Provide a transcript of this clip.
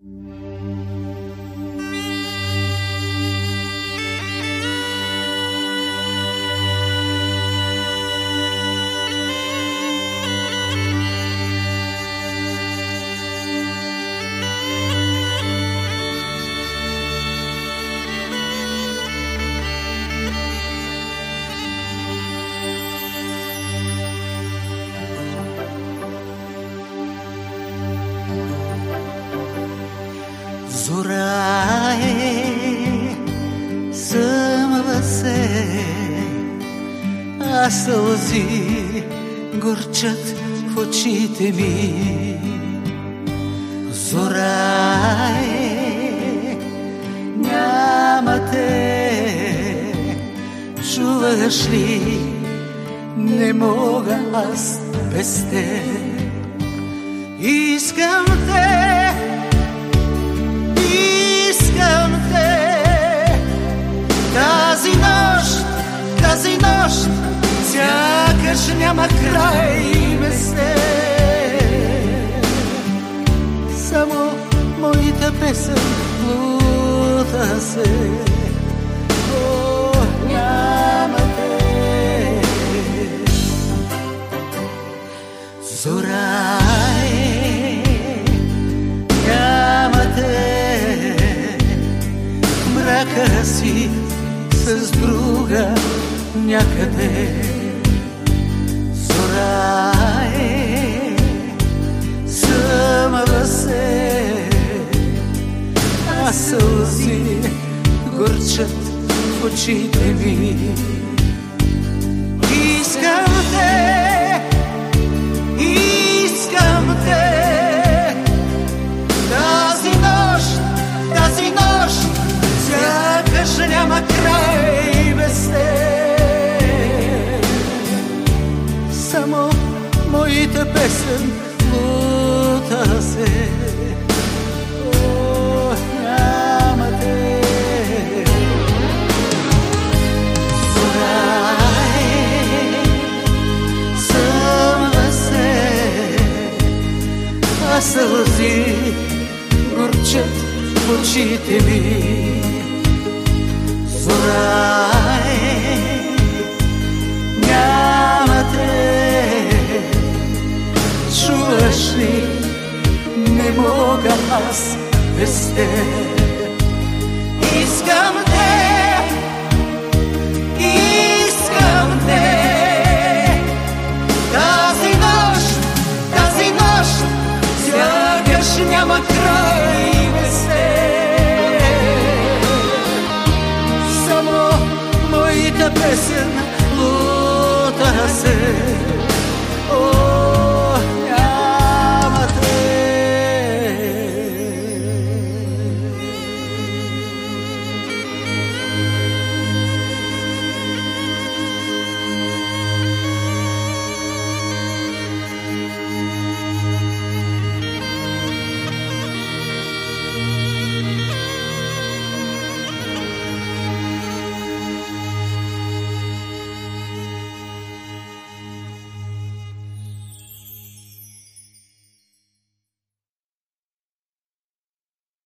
Música е, съмва се, а сълзи горчат в очите ми. Зора е, няма те, чуваш ли, не мога аз без те. Искам те, сякаш няма край без те. Само моята песен лута се. О, няма те. Зора е, няма те, мрака си с друга някъде. Горчат в очите ми. Искам те, искам те, тази нощ, тази нощ, сякаш няма край без те. Само моята песен а сълзи горчат в очите ми. Зора е, няма те, чуваш ли, не мога аз без те. Искам те, sesin